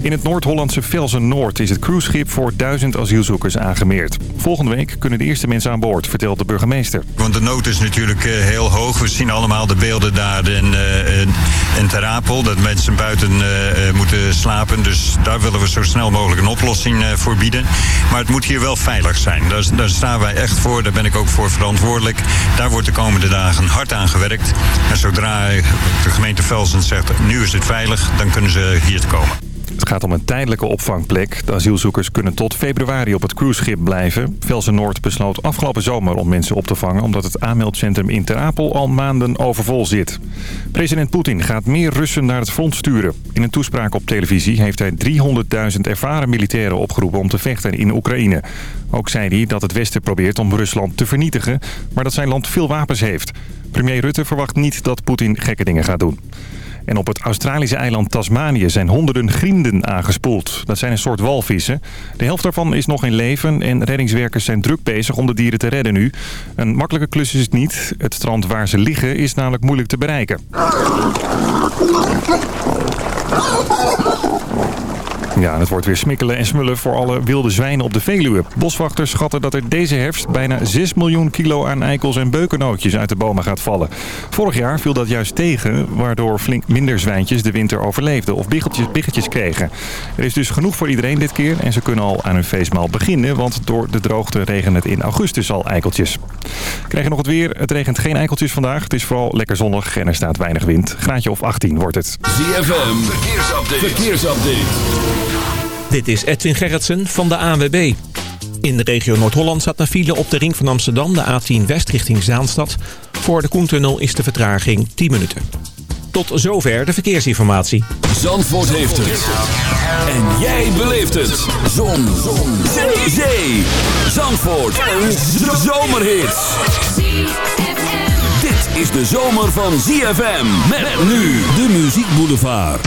In het Noord-Hollandse Velzen-Noord is het cruiseschip voor duizend asielzoekers aangemeerd. Volgende week kunnen de eerste mensen aan boord, vertelt de burgemeester. Want de nood is natuurlijk eh, heel hoog. We zien allemaal de beelden daar in, uh, in Terapel. Dat mensen buiten uh, moeten slapen. Dus daar willen we zo snel mogelijk een oplossing voor bieden. Maar het moet hier wel veilig zijn. Daar, staan wij echt voor. Daar ben ik ook voor verantwoordelijk. Daar wordt de komende dagen hard aan gewerkt. En zodra de gemeente Velzen zegt, nu is het veilig, dan kunnen ze hier te komen. Het gaat om een tijdelijke opvangplek. De asielzoekers kunnen tot februari op het cruiseschip blijven. Velsen Noord besloot afgelopen zomer om mensen op te vangen... omdat het aanmeldcentrum in Ter Apel al maanden overvol zit. President Poetin gaat meer Russen naar het front sturen. In een toespraak op televisie heeft hij 300.000 ervaren militairen opgeroepen... om te vechten in Oekraïne. Ook zei hij dat het Westen probeert om Rusland te vernietigen... maar dat zijn land veel wapens heeft. Premier Rutte verwacht niet dat Poetin gekke dingen gaat doen. En op het Australische eiland Tasmanië zijn honderden grienden aangespoeld. Dat zijn een soort walvissen. De helft daarvan is nog in leven en reddingswerkers zijn druk bezig om de dieren te redden nu. Een makkelijke klus is het niet. Het strand waar ze liggen is namelijk moeilijk te bereiken. Ja, het wordt weer smikkelen en smullen voor alle wilde zwijnen op de Veluwe. Boswachters schatten dat er deze herfst bijna 6 miljoen kilo aan eikels en beukennootjes uit de bomen gaat vallen. Vorig jaar viel dat juist tegen, waardoor flink minder zwijntjes de winter overleefden of biggetjes, biggetjes kregen. Er is dus genoeg voor iedereen dit keer en ze kunnen al aan hun feestmaal beginnen, want door de droogte regent het in augustus al eikeltjes. Krijgen nog het weer. Het regent geen eikeltjes vandaag. Het is vooral lekker zonnig en er staat weinig wind. Graadje of 18 wordt het. ZFM, verkeersupdate. verkeersupdate. Dit is Edwin Gerritsen van de ANWB. In de regio Noord-Holland staat een file op de ring van Amsterdam, de A10 West richting Zaanstad. Voor de Koentunnel is de vertraging 10 minuten. Tot zover de verkeersinformatie. Zandvoort heeft het. En jij beleeft het. Zon. Zon. Zee. Zee. Zandvoort. Een zomerhit. Dit is de zomer van ZFM. Met nu de Muziek Boulevard.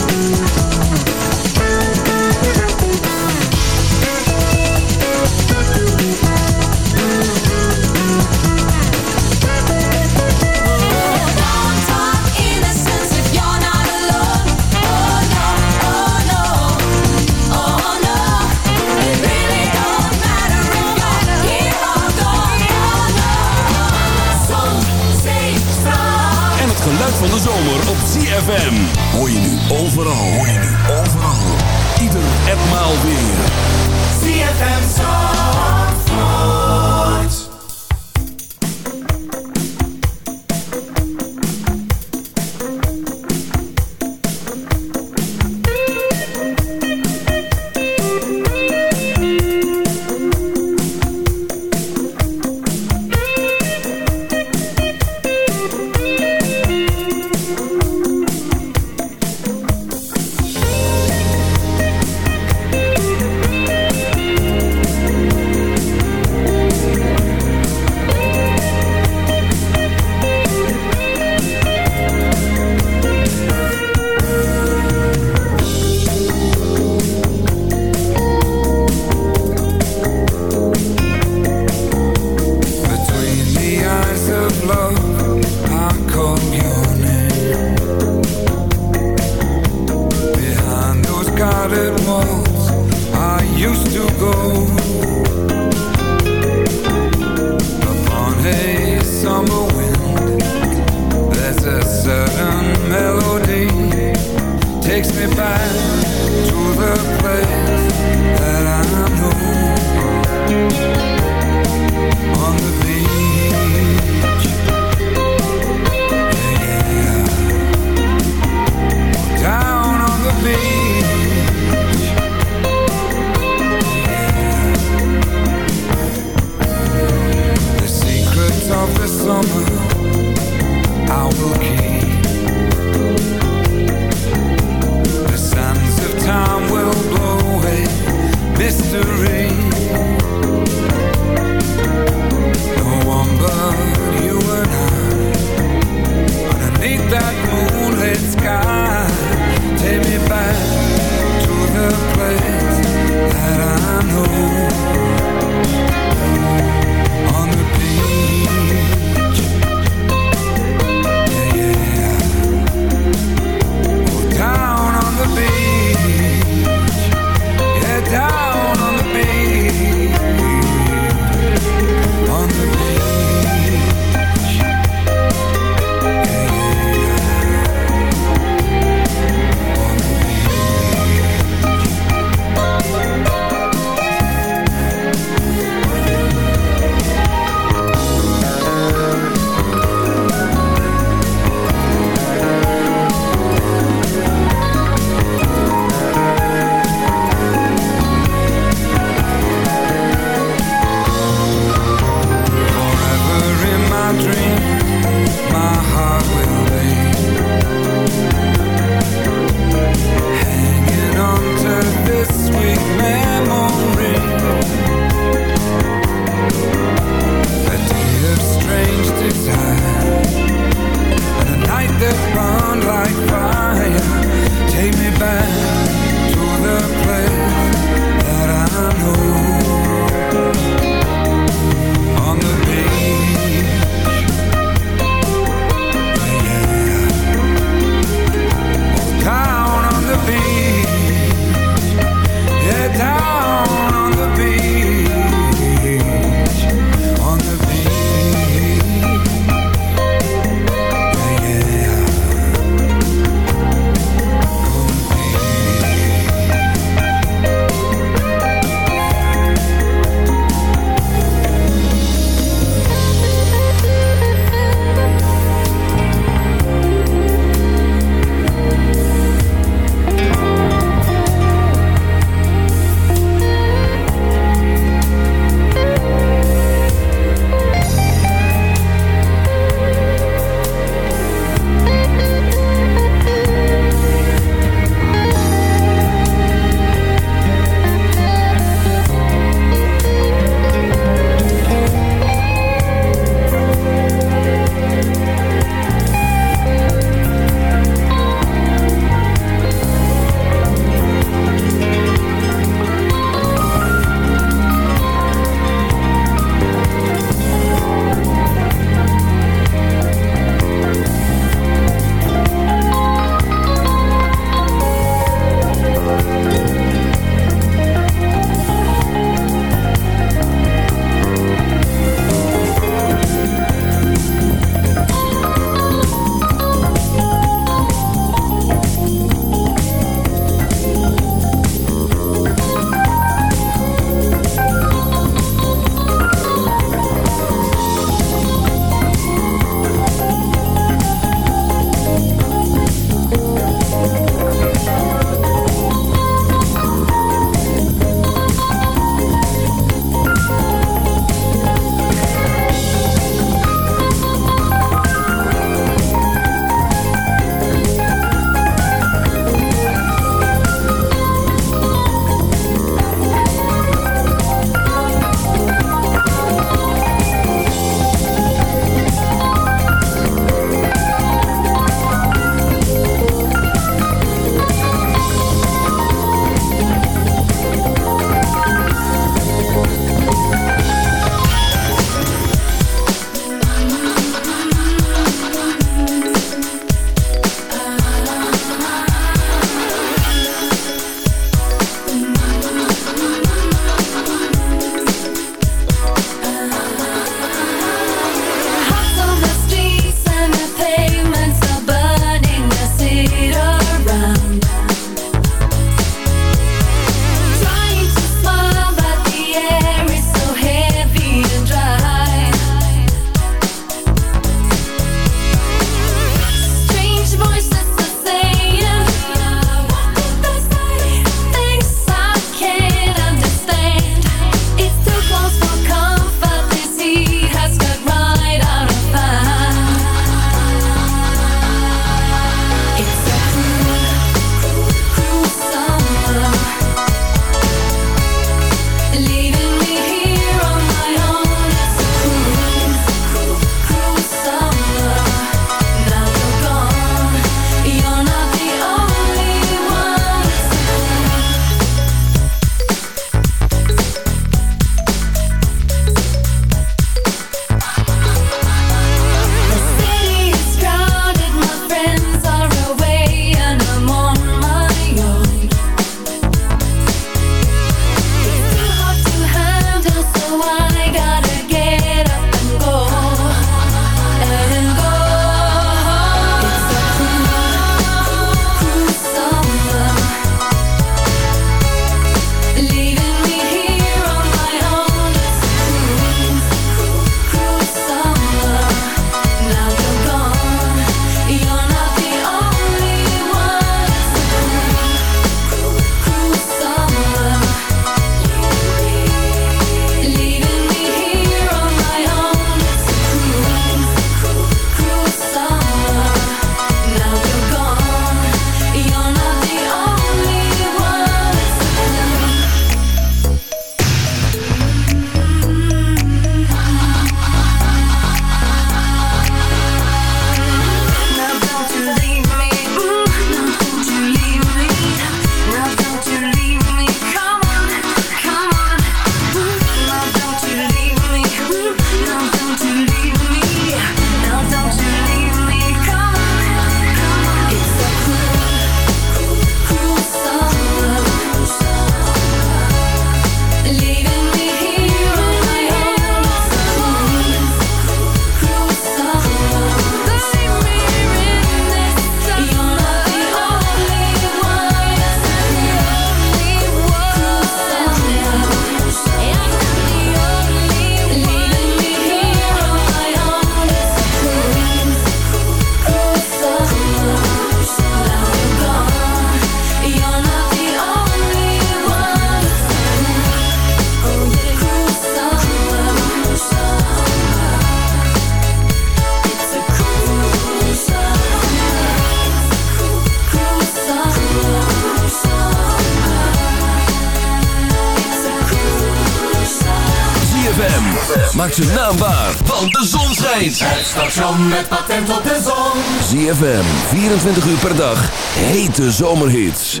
zijn naam waar, want de zon schijnt. Het station met patent op de zon. ZFM, 24 uur per dag. Hete zomerhits.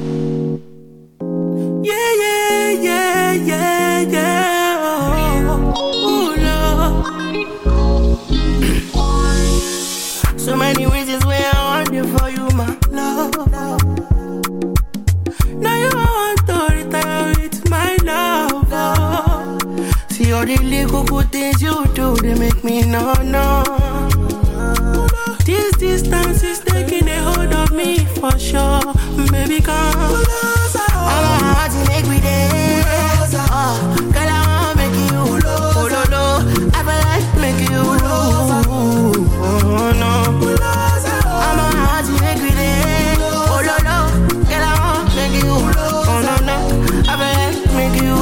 Yeah, yeah, yeah, yeah, yeah. Oh, Lord. So many reasons why I want you for you, my love. Now you want to retire with my love. oh. See all the little good they make me no, no. This distance is taking a hold of me for sure. Baby, come. Dance. Oh, girl, I make oh. Girl, I wanna make you like oh, make you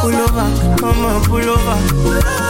pull over. Come on, pull over. Should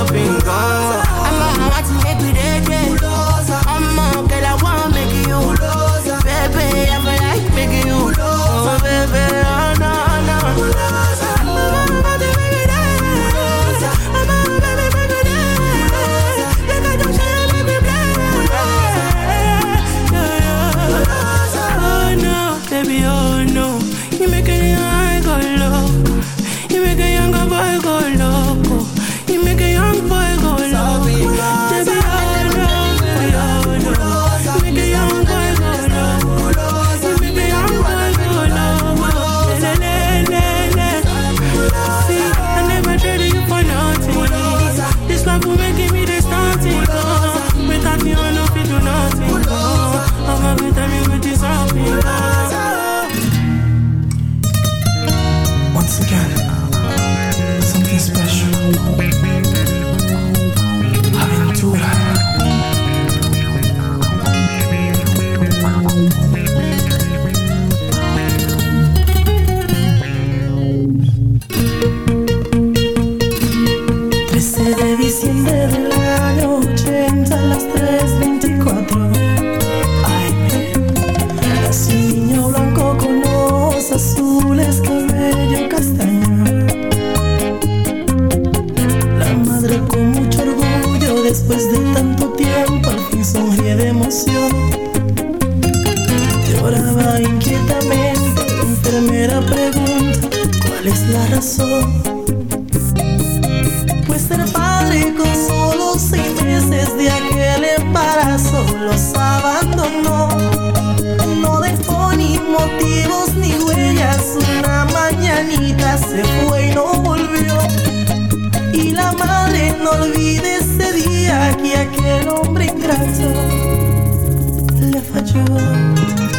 up been gone. Emoción. Lloraba inquietamente, la enfermera pregunta, ¿cuál es la razón? Pues ser padre con solo seis meses de aquel embarazo los abandonó. No dejó ni motivos ni huellas. Una mañanita se fue y no volvió. Y la madre no olvide ese día que aquel hombre ingrato for you.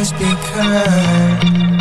just because.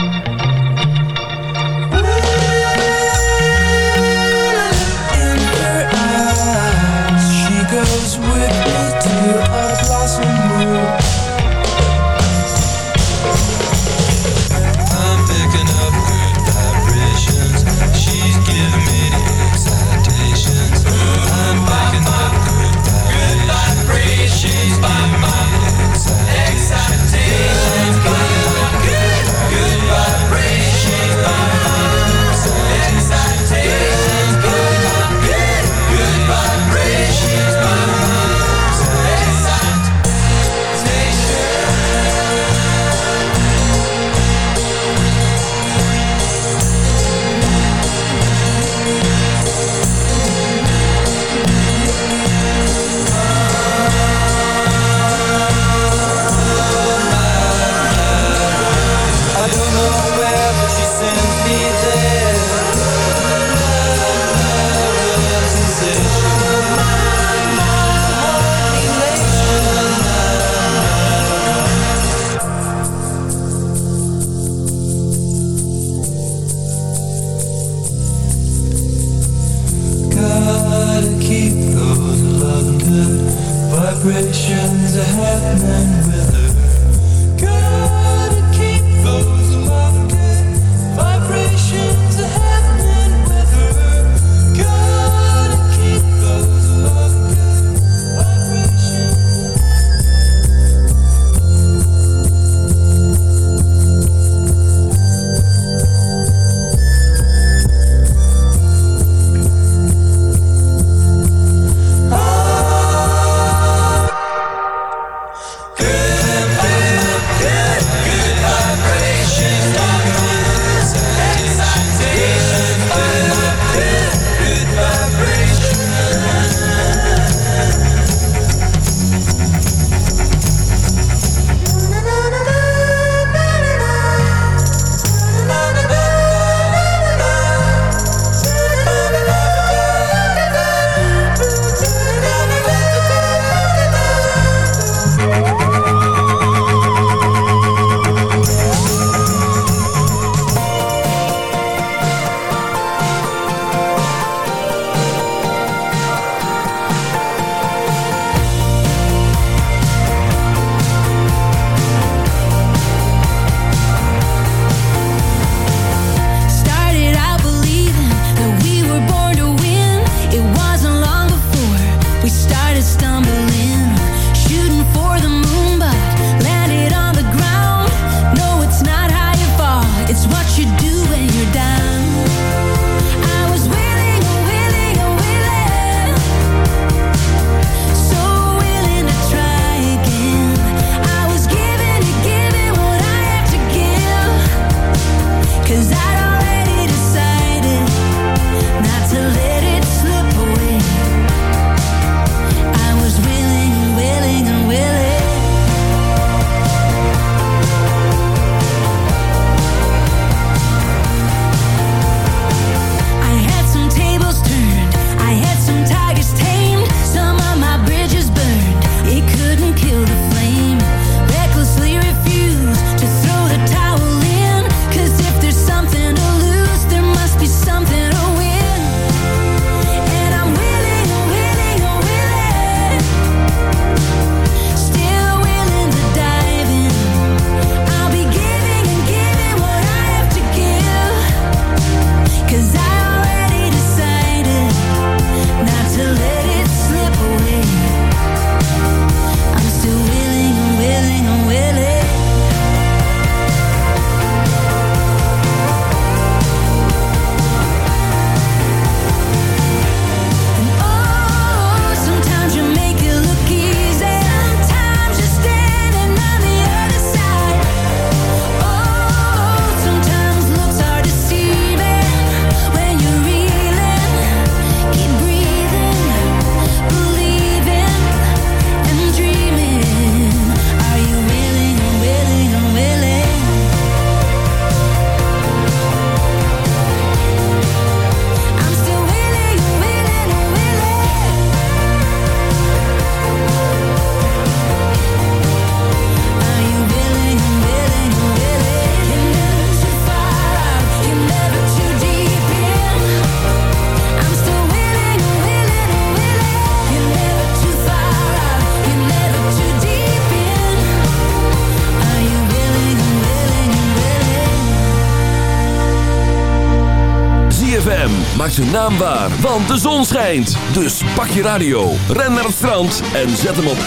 Zijn want de zon schijnt. Dus pak je radio, ren naar het strand en zet hem op 106.9.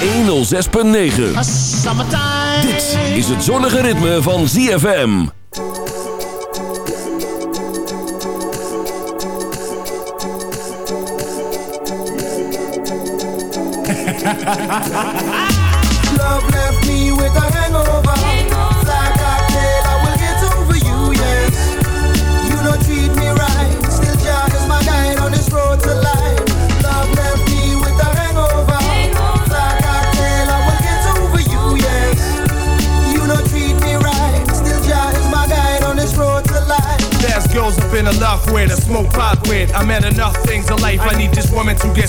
Dit is het zonnige ritme van ZFM. Love left me with a hangover. Been in love with, smoke pot with. I met enough things in life. I need this woman to get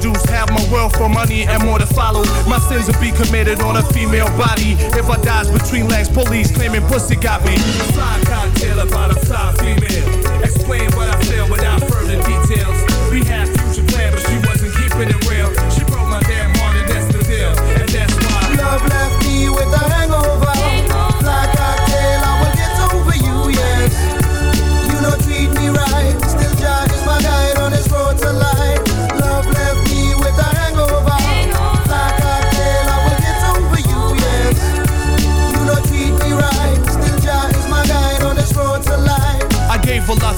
Produce half my wealth for money and more to follow. My sins will be committed on a female body. If I dies between legs, police claiming pussy got me. Fly cocktail about a fly female. Explain what I feel without further details. We had future plans, but she wasn't keeping it real.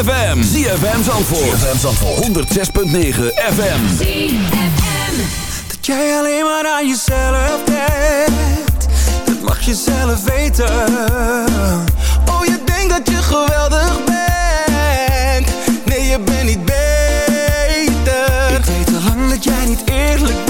ZFM. ZFM Zandvoort. ZFM Zandvoort. 106.9 FM. ZFM. Dat jij alleen maar aan jezelf denkt. Dat mag je zelf weten. Oh, je denkt dat je geweldig bent. Nee, je bent niet beter. Ik weet al lang dat jij niet eerlijk bent.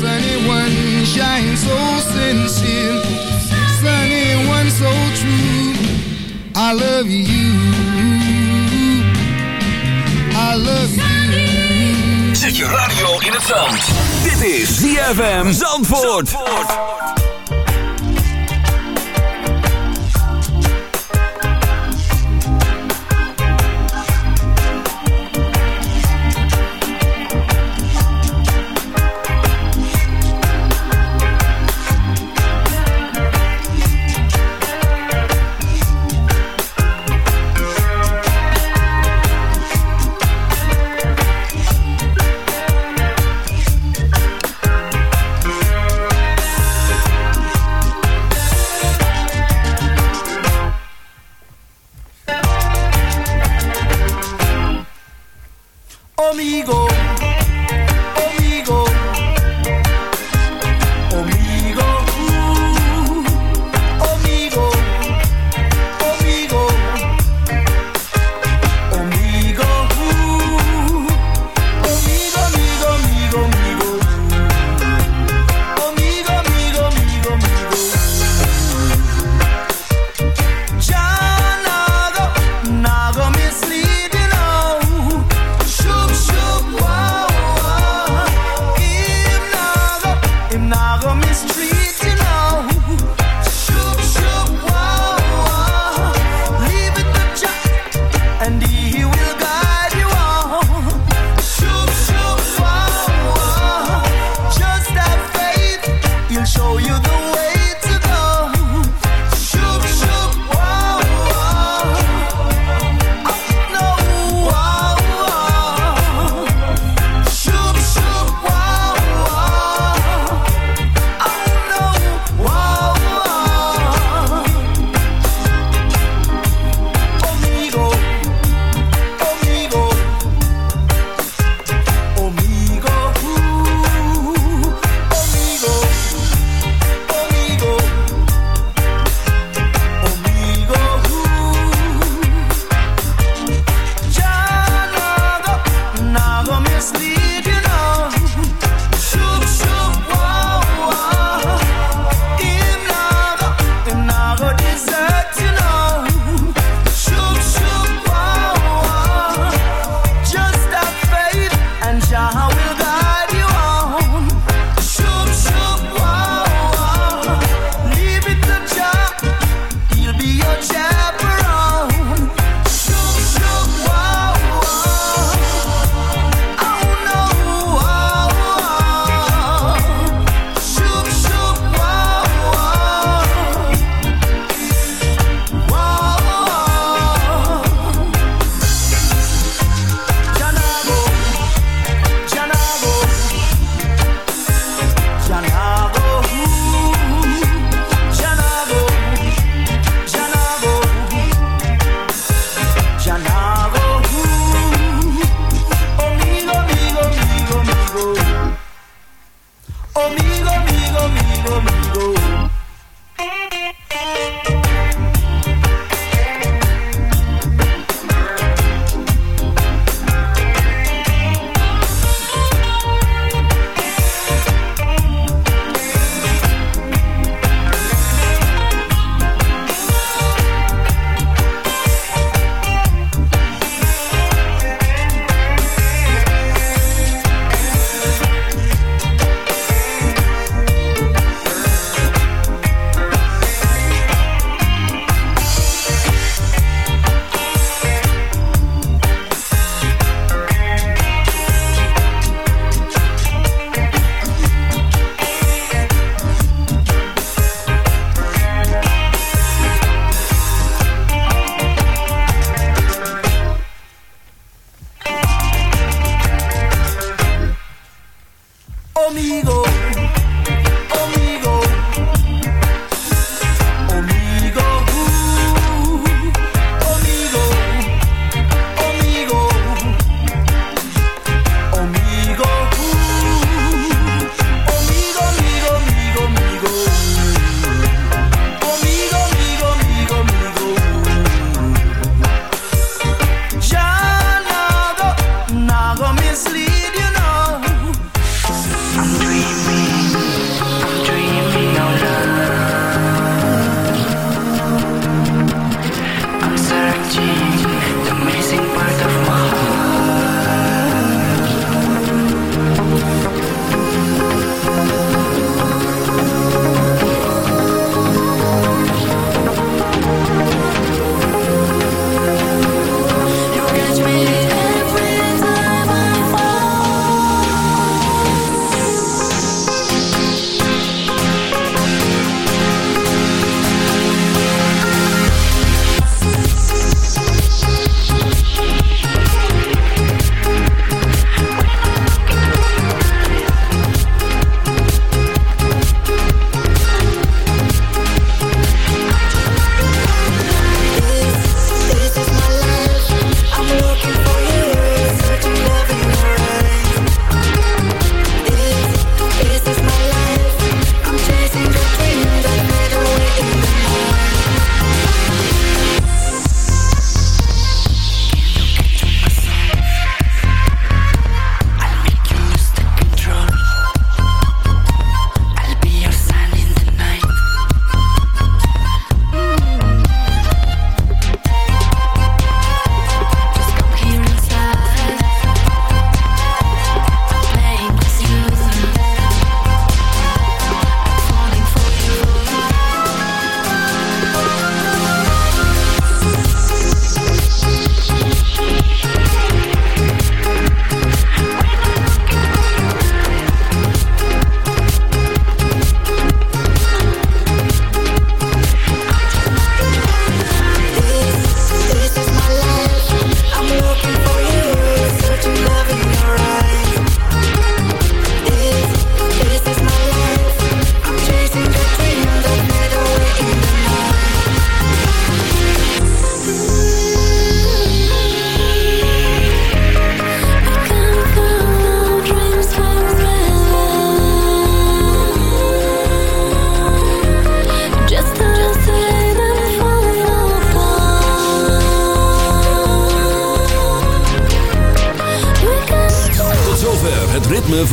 sunny one shines so sincere. Sunny one so true. I love you. I love you. Zet je radio in het zand. Dit is ZFM Zandvoort. Zandvoort.